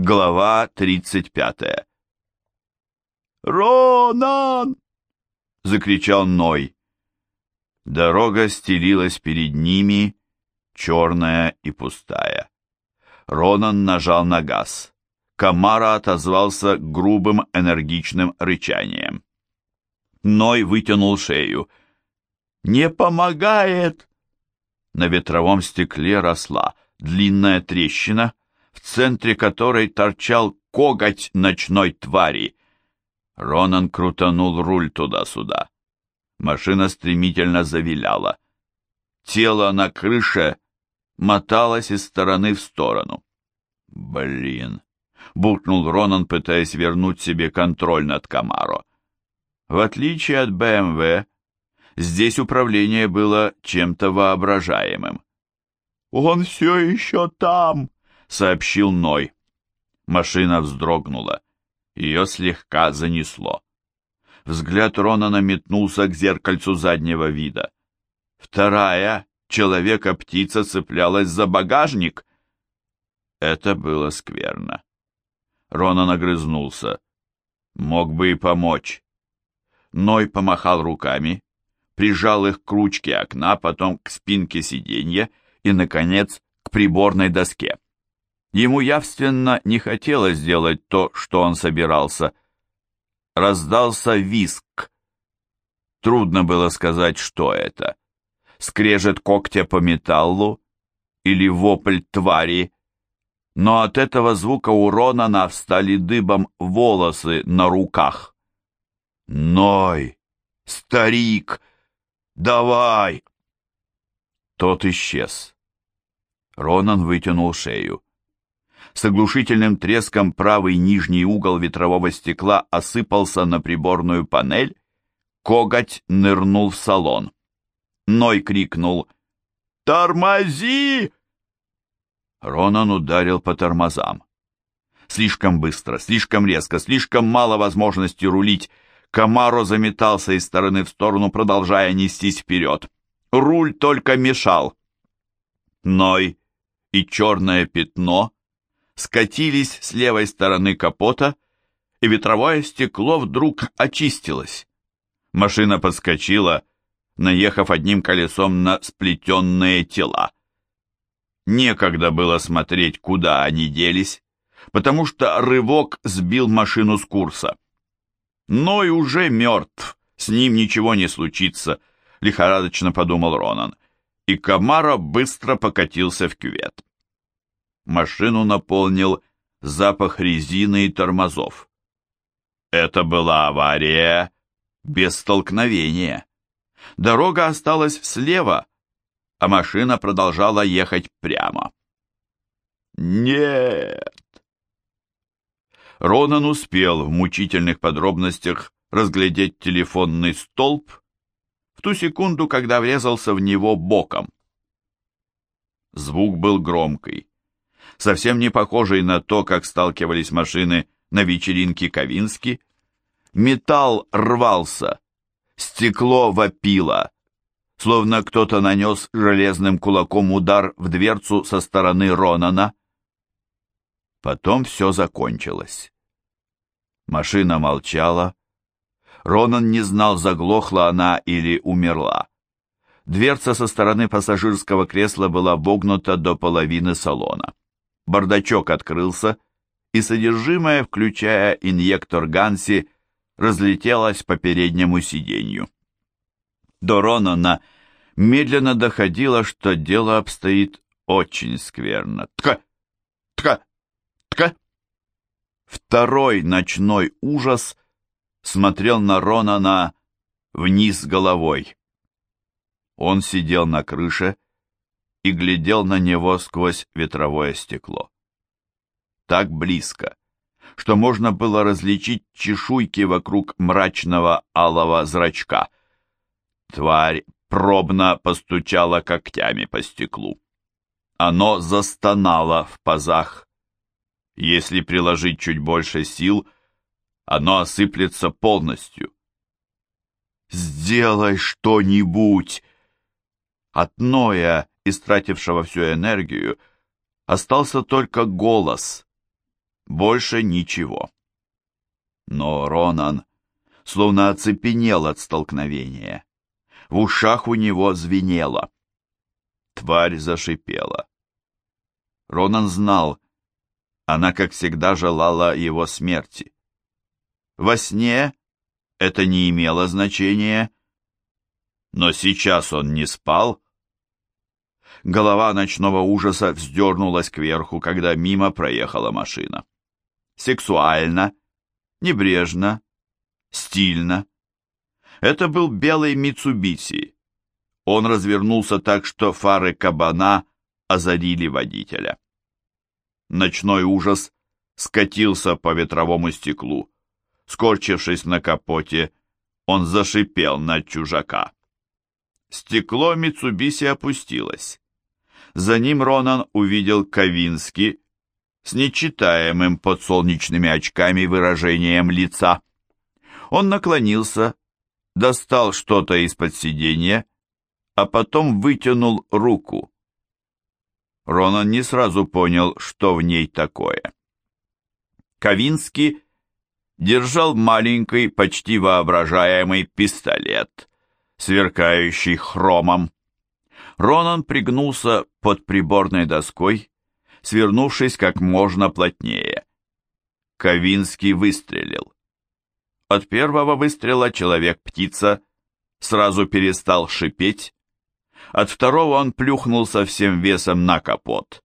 Глава 35 «Ронан!» — закричал Ной. Дорога стелилась перед ними, черная и пустая. Ронан нажал на газ. Камара отозвался грубым энергичным рычанием. Ной вытянул шею. «Не помогает!» На ветровом стекле росла длинная трещина, в центре которой торчал коготь ночной твари. Ронан крутанул руль туда-сюда. Машина стремительно завиляла. Тело на крыше моталось из стороны в сторону. «Блин!» — буркнул Ронан, пытаясь вернуть себе контроль над Камаро. В отличие от БМВ, здесь управление было чем-то воображаемым. «Он все еще там!» — сообщил Ной. Машина вздрогнула. Ее слегка занесло. Взгляд Ронана метнулся к зеркальцу заднего вида. Вторая, человека-птица, цеплялась за багажник. Это было скверно. Ронан огрызнулся. Мог бы и помочь. Ной помахал руками, прижал их к ручке окна, потом к спинке сиденья и, наконец, к приборной доске. Ему явственно не хотелось сделать то, что он собирался. Раздался виск. Трудно было сказать, что это. Скрежет когтя по металлу или вопль твари. Но от этого звука у Ронана встали дыбом волосы на руках. «Ной! Старик! Давай!» Тот исчез. Ронан вытянул шею. С оглушительным треском правый нижний угол ветрового стекла осыпался на приборную панель, коготь нырнул в салон. Ной крикнул «Тормози!» Ронан ударил по тормозам. Слишком быстро, слишком резко, слишком мало возможности рулить. Камаро заметался из стороны в сторону, продолжая нестись вперед. Руль только мешал. Ной и черное пятно скатились с левой стороны капота, и ветровое стекло вдруг очистилось. Машина подскочила, наехав одним колесом на сплетенные тела. Некогда было смотреть, куда они делись, потому что рывок сбил машину с курса. Ной уже мертв, с ним ничего не случится, лихорадочно подумал Ронан, и Камара быстро покатился в кювет машину наполнил запах резины и тормозов. Это была авария без столкновения. Дорога осталась слева, а машина продолжала ехать прямо. «Нет!» Ронан успел в мучительных подробностях разглядеть телефонный столб в ту секунду, когда врезался в него боком. Звук был громкий совсем не похожий на то, как сталкивались машины на вечеринке Ковински. Металл рвался, стекло вопило, словно кто-то нанес железным кулаком удар в дверцу со стороны Ронана. Потом все закончилось. Машина молчала. Ронан не знал, заглохла она или умерла. Дверца со стороны пассажирского кресла была вогнута до половины салона бардачок открылся, и содержимое, включая инъектор Ганси, разлетелось по переднему сиденью. До Ронана медленно доходило, что дело обстоит очень скверно. Тка! Тка! Тка! Второй ночной ужас смотрел на Ронана вниз головой. Он сидел на крыше, и глядел на него сквозь ветровое стекло. Так близко, что можно было различить чешуйки вокруг мрачного алого зрачка. Тварь пробно постучала когтями по стеклу. Оно застонало в пазах. Если приложить чуть больше сил, оно осыплется полностью. «Сделай что-нибудь!» От Ноя истратившего всю энергию, остался только голос. Больше ничего. Но Ронан словно оцепенел от столкновения. В ушах у него звенело. Тварь зашипела. Ронан знал, она, как всегда, желала его смерти. Во сне это не имело значения, но сейчас он не спал. Голова ночного ужаса вздернулась кверху, когда мимо проехала машина. Сексуально, небрежно, стильно. Это был белый Митсубиси. Он развернулся так, что фары кабана озарили водителя. Ночной ужас скатился по ветровому стеклу. Скорчившись на капоте, он зашипел на чужака. Стекло Митсубиси опустилось. За ним Ронан увидел Кавински с нечитаемым под солнечными очками выражением лица. Он наклонился, достал что-то из-под сиденья, а потом вытянул руку. Ронан не сразу понял, что в ней такое. Кавинский держал маленький, почти воображаемый пистолет, сверкающий хромом. Ронан пригнулся под приборной доской, свернувшись как можно плотнее. Кавинский выстрелил. От первого выстрела человек-птица сразу перестал шипеть, от второго он плюхнулся всем весом на капот.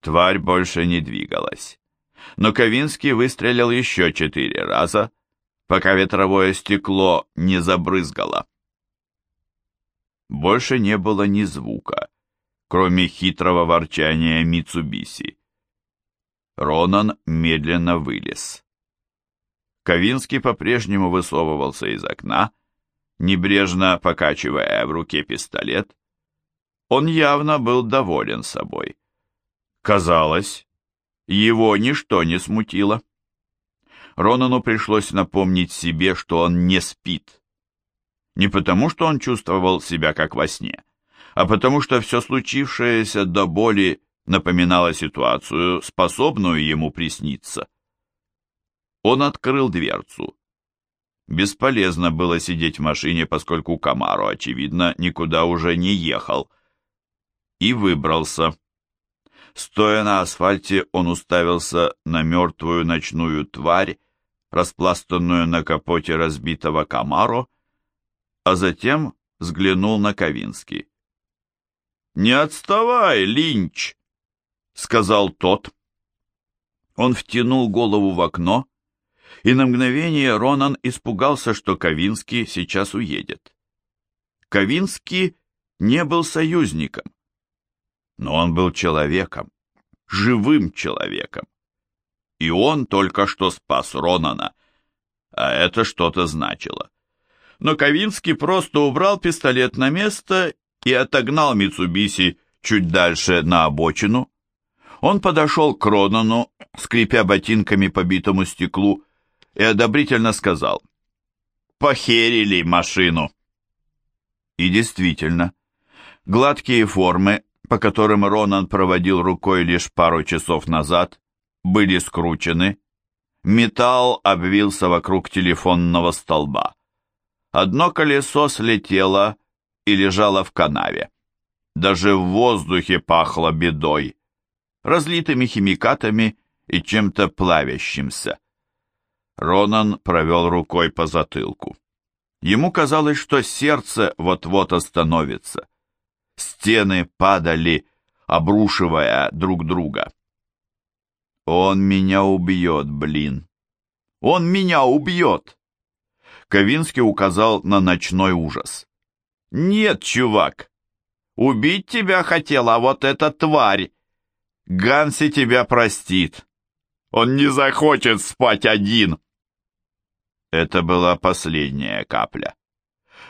Тварь больше не двигалась. Но Ковинский выстрелил еще четыре раза, пока ветровое стекло не забрызгало. Больше не было ни звука, кроме хитрого ворчания Митсубиси. Ронан медленно вылез. Ковинский по-прежнему высовывался из окна, небрежно покачивая в руке пистолет. Он явно был доволен собой. Казалось, его ничто не смутило. Ронану пришлось напомнить себе, что он не спит. Не потому, что он чувствовал себя как во сне, а потому, что все случившееся до боли напоминало ситуацию, способную ему присниться. Он открыл дверцу. Бесполезно было сидеть в машине, поскольку Камаро, очевидно, никуда уже не ехал. И выбрался. Стоя на асфальте, он уставился на мертвую ночную тварь, распластанную на капоте разбитого Камаро, а затем взглянул на Ковинский. «Не отставай, Линч!» — сказал тот. Он втянул голову в окно, и на мгновение Ронан испугался, что Ковинский сейчас уедет. Ковинский не был союзником, но он был человеком, живым человеком. И он только что спас Ронана, а это что-то значило. Но Ковинский просто убрал пистолет на место и отогнал Митсубиси чуть дальше на обочину. Он подошел к Ронану, скрипя ботинками по битому стеклу, и одобрительно сказал «Похерили машину». И действительно, гладкие формы, по которым Ронан проводил рукой лишь пару часов назад, были скручены, металл обвился вокруг телефонного столба. Одно колесо слетело и лежало в канаве. Даже в воздухе пахло бедой, разлитыми химикатами и чем-то плавящимся. Ронан провел рукой по затылку. Ему казалось, что сердце вот-вот остановится. Стены падали, обрушивая друг друга. «Он меня убьет, блин! Он меня убьет!» Ковинский указал на ночной ужас. «Нет, чувак! Убить тебя хотела вот эта тварь! Ганси тебя простит! Он не захочет спать один!» Это была последняя капля.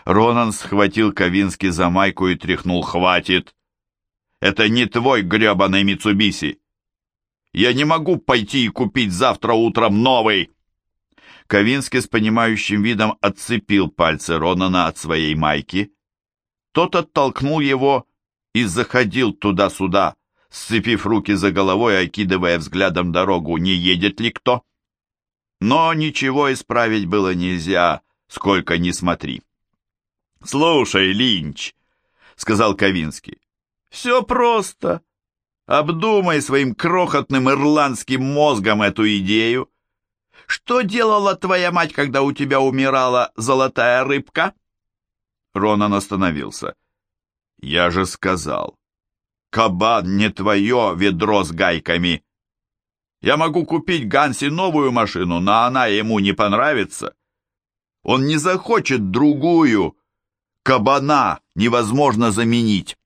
Ронан схватил Ковински за майку и тряхнул «Хватит! Это не твой гребаный Митсубиси! Я не могу пойти и купить завтра утром новый!» Ковинский с понимающим видом отцепил пальцы Ронана от своей майки. Тот оттолкнул его и заходил туда-сюда, сцепив руки за головой, окидывая взглядом дорогу, не едет ли кто. Но ничего исправить было нельзя, сколько ни смотри. «Слушай, Линч», — сказал Ковинский, — «все просто. Обдумай своим крохотным ирландским мозгом эту идею. Что делала твоя мать, когда у тебя умирала золотая рыбка?» Ронан остановился. «Я же сказал, кабан не твое ведро с гайками. Я могу купить Ганси новую машину, но она ему не понравится. Он не захочет другую. Кабана невозможно заменить».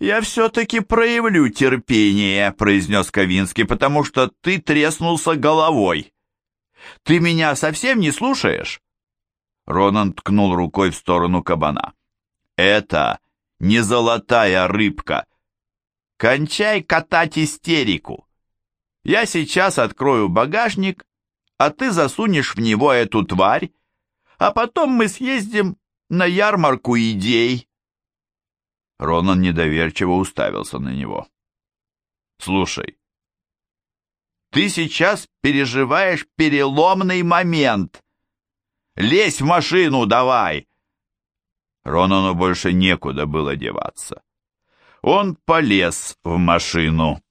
«Я все-таки проявлю терпение», — произнес Ковинский, «потому что ты треснулся головой. Ты меня совсем не слушаешь?» Ронан ткнул рукой в сторону кабана. «Это не золотая рыбка. Кончай катать истерику. Я сейчас открою багажник, а ты засунешь в него эту тварь, а потом мы съездим на ярмарку идей». Ронан недоверчиво уставился на него. «Слушай, ты сейчас переживаешь переломный момент. Лезь в машину давай!» Ронану больше некуда было деваться. Он полез в машину.